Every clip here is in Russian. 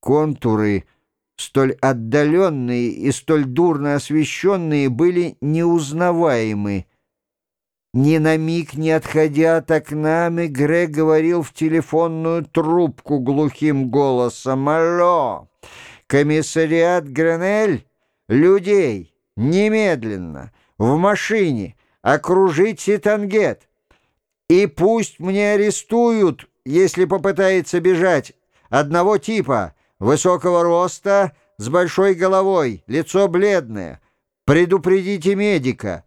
Контуры, столь отдаленные и столь дурно освещенные, были неузнаваемы. Ни на миг не отходя от окна, Мегре говорил в телефонную трубку глухим голосом «Алло! Комиссариат Гренель? Людей! Немедленно! В машине! Окружить Ситангет! И пусть мне арестуют, если попытается бежать, одного типа, высокого роста, с большой головой, лицо бледное. Предупредите медика».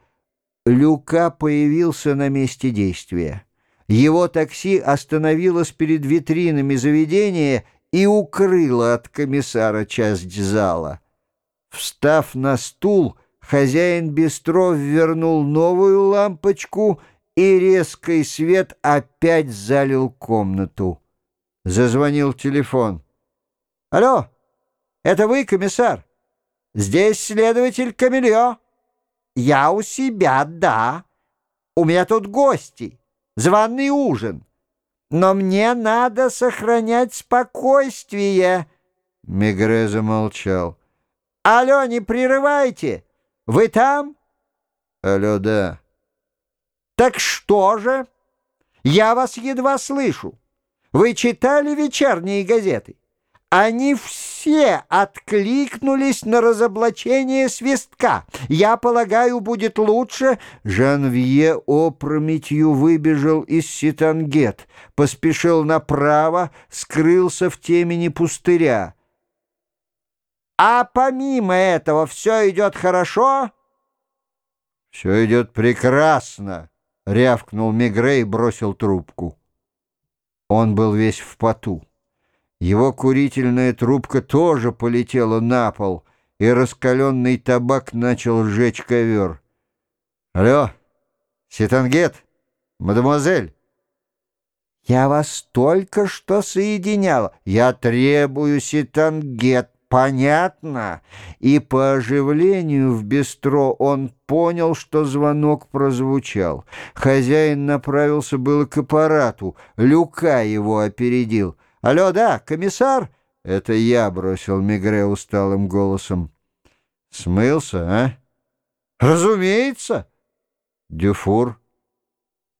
Люка появился на месте действия. Его такси остановилось перед витринами заведения и укрыло от комиссара часть зала. Встав на стул, хозяин бистро вернул новую лампочку, и резкий свет опять залил комнату. Зазвонил телефон. «Алло, это вы, комиссар? Здесь следователь Камильо». «Я у себя, да. У меня тут гости, званый ужин. Но мне надо сохранять спокойствие». Мегре замолчал. «Алло, не прерывайте! Вы там?» «Алло, да». «Так что же? Я вас едва слышу. Вы читали вечерние газеты?» Они все откликнулись на разоблачение свистка. Я полагаю, будет лучше... Жанвье опрометью выбежал из Ситангет, поспешил направо, скрылся в темени пустыря. А помимо этого все идет хорошо? Все идет прекрасно, рявкнул Мегре и бросил трубку. Он был весь в поту. Его курительная трубка тоже полетела на пол, и раскаленный табак начал сжечь ковер. «Алло, Ситангет, мадемуазель!» «Я вас только что соединяла. Я требую Ситангет, понятно?» И по оживлению в бистро он понял, что звонок прозвучал. Хозяин направился было к аппарату, Люка его опередил — «Алло, да, комиссар?» «Это я», — бросил Мигре усталым голосом. «Смылся, а?» «Разумеется!» «Дюфур?»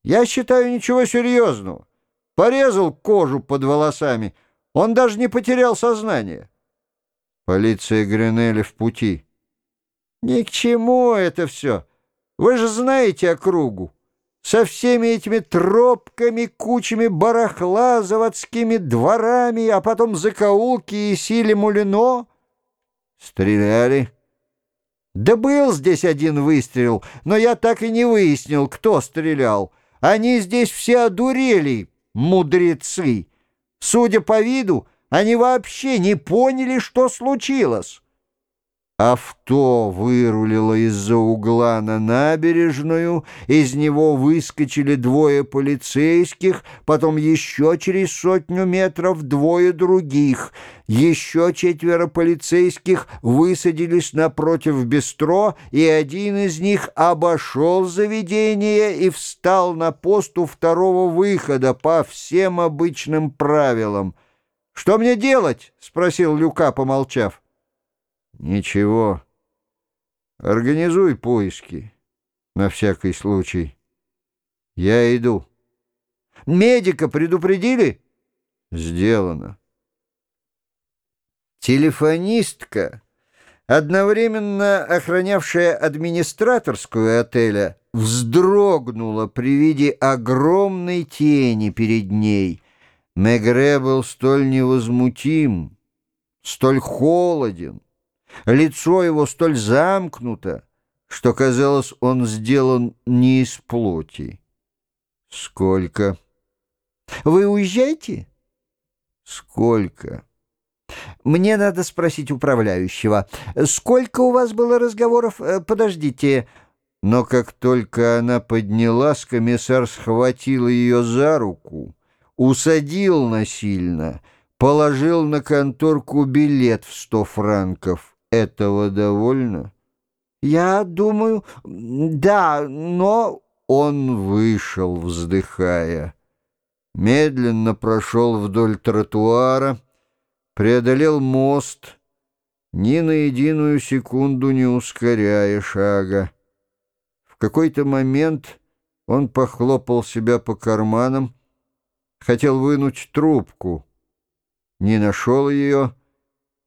«Я считаю ничего серьезного. Порезал кожу под волосами. Он даже не потерял сознание». «Полиция Гренелли в пути». «Ни к чему это все. Вы же знаете округу со всеми этими тропками, кучами барахла, заводскими дворами, а потом закоулки и силе мулино. Стреляли? Да был здесь один выстрел, но я так и не выяснил, кто стрелял. Они здесь все одурели, мудрецы. Судя по виду, они вообще не поняли, что случилось. Авто вырулило из-за угла на набережную, из него выскочили двое полицейских, потом еще через сотню метров двое других. Еще четверо полицейских высадились напротив бистро, и один из них обошел заведение и встал на пост у второго выхода по всем обычным правилам. «Что мне делать?» — спросил Люка, помолчав. Ничего. Организуй поиски. На всякий случай. Я иду. Медика предупредили? Сделано. Телефонистка, одновременно охранявшая администраторскую отеля, вздрогнула при виде огромной тени перед ней. Мегре был столь невозмутим, столь холоден, Лицо его столь замкнуто, что, казалось, он сделан не из плоти. «Сколько?» «Вы уезжаете?» «Сколько?» «Мне надо спросить управляющего. Сколько у вас было разговоров? Э, подождите». Но как только она поднялась, комиссар схватил ее за руку, усадил насильно, положил на конторку билет в сто франков. Этого довольно? Я думаю, да, но... Он вышел, вздыхая. Медленно прошел вдоль тротуара, преодолел мост, ни на единую секунду не ускоряя шага. В какой-то момент он похлопал себя по карманам, хотел вынуть трубку, не нашел ее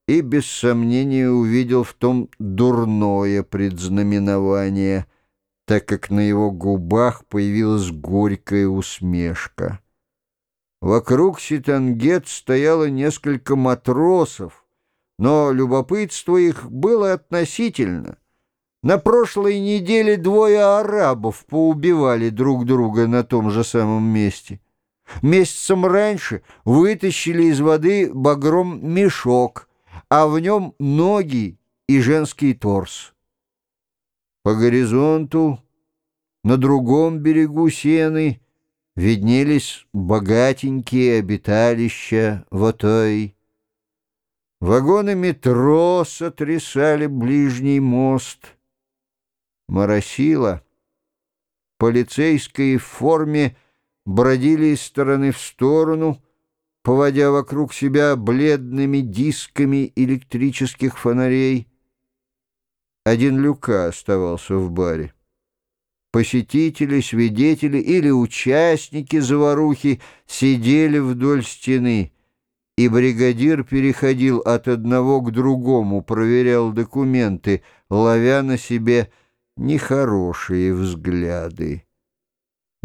и без сомнения увидел в том дурное предзнаменование, так как на его губах появилась горькая усмешка. Вокруг Ситангет стояло несколько матросов, но любопытство их было относительно. На прошлой неделе двое арабов поубивали друг друга на том же самом месте. Месяцем раньше вытащили из воды багром мешок, а в нем ноги и женский торс. По горизонту, на другом берегу сены, виднелись богатенькие обиталища Вотой. Вагоны метро сотрясали ближний мост. Моросило. Полицейские в форме бродили из стороны в сторону, поводя вокруг себя бледными дисками электрических фонарей. Один Люка оставался в баре. Посетители, свидетели или участники заварухи сидели вдоль стены, и бригадир переходил от одного к другому, проверял документы, ловя на себе нехорошие взгляды.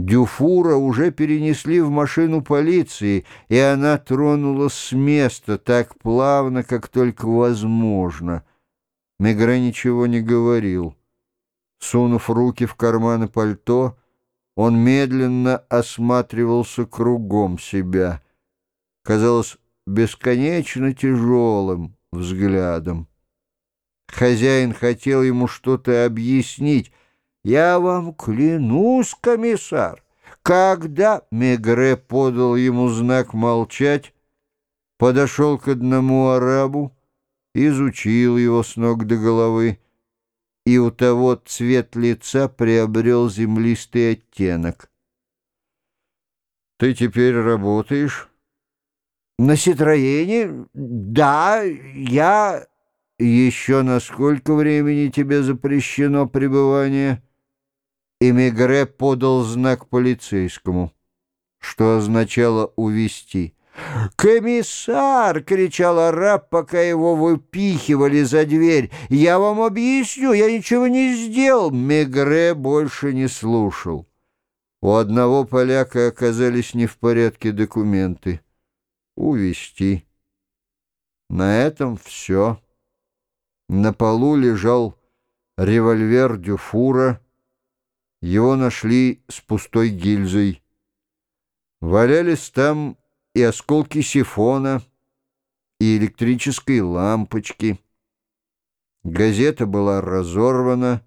Дюфура уже перенесли в машину полиции, и она тронулась с места так плавно, как только возможно. Мегре ничего не говорил. Сунув руки в карманы пальто, он медленно осматривался кругом себя. Казалось, бесконечно тяжелым взглядом. Хозяин хотел ему что-то объяснить. «Я вам клянусь, комиссар, когда...» Мегре подал ему знак молчать, подошел к одному арабу, изучил его с ног до головы и у того цвет лица приобрел землистый оттенок. «Ты теперь работаешь?» «На Ситроене? Да, я...» «Еще на сколько времени тебе запрещено пребывание?» Эмигре подал знак полицейскому, что означало «увести». «Комиссар!» — кричал араб, пока его выпихивали за дверь. «Я вам объясню, я ничего не сделал!» Мегре больше не слушал. У одного поляка оказались не в порядке документы. Увести. На этом все. На полу лежал револьвер Дюфура. Его нашли с пустой гильзой. Валялись там и осколки сифона, и электрической лампочки. Газета была разорвана,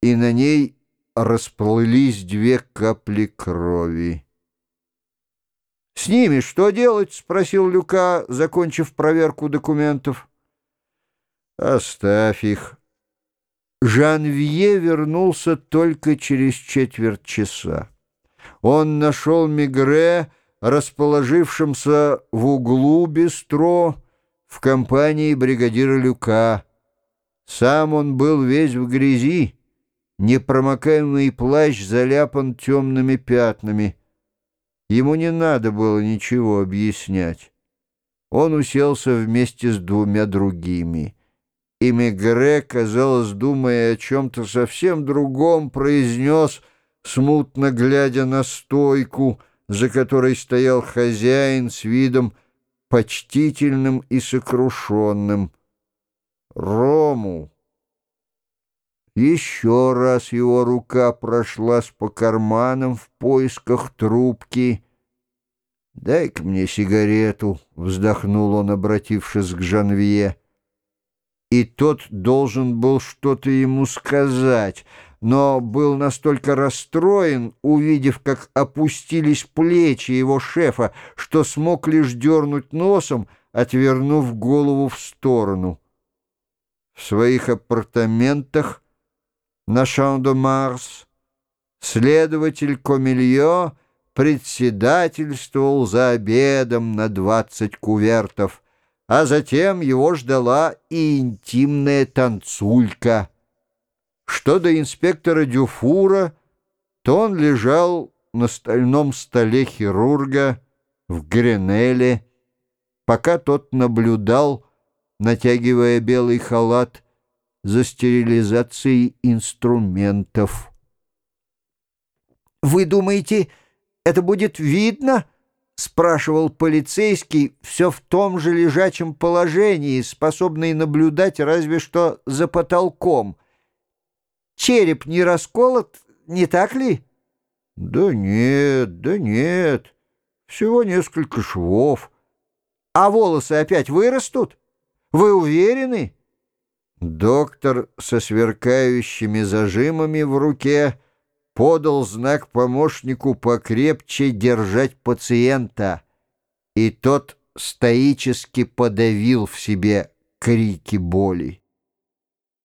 и на ней расплылись две капли крови. «С ними что делать?» — спросил Люка, закончив проверку документов. «Оставь их». Жанвье вернулся только через четверть часа. Он нашел Мигре, расположившемся в углу бистро в компании бригадира Люка. Сам он был весь в грязи, непромокаемый плащ заляпан темными пятнами. Ему не надо было ничего объяснять. Он уселся вместе с двумя другими. И Мегре, казалось, думая о чем-то совсем другом, произнес, смутно глядя на стойку — за которой стоял хозяин с видом почтительным и сокрушенным. Рому. Еще раз его рука прошлась по карманам в поисках трубки. «Дай-ка мне сигарету», — вздохнул он, обратившись к Жанвье. И тот должен был что-то ему сказать — но был настолько расстроен, увидев, как опустились плечи его шефа, что смог лишь дернуть носом, отвернув голову в сторону. В своих апартаментах на Шан-де-Марс следователь Комильо председательствовал за обедом на двадцать кувертов — а затем его ждала и интимная танцулька. Что до инспектора Дюфура, то он лежал на стальном столе хирурга в Гренеле, пока тот наблюдал, натягивая белый халат, за стерилизацией инструментов. «Вы думаете, это будет видно?» — спрашивал полицейский, все в том же лежачем положении, способный наблюдать разве что за потолком. «Череп не расколот, не так ли?» «Да нет, да нет, всего несколько швов». «А волосы опять вырастут? Вы уверены?» Доктор со сверкающими зажимами в руке подал знак помощнику покрепче держать пациента, и тот стоически подавил в себе крики боли.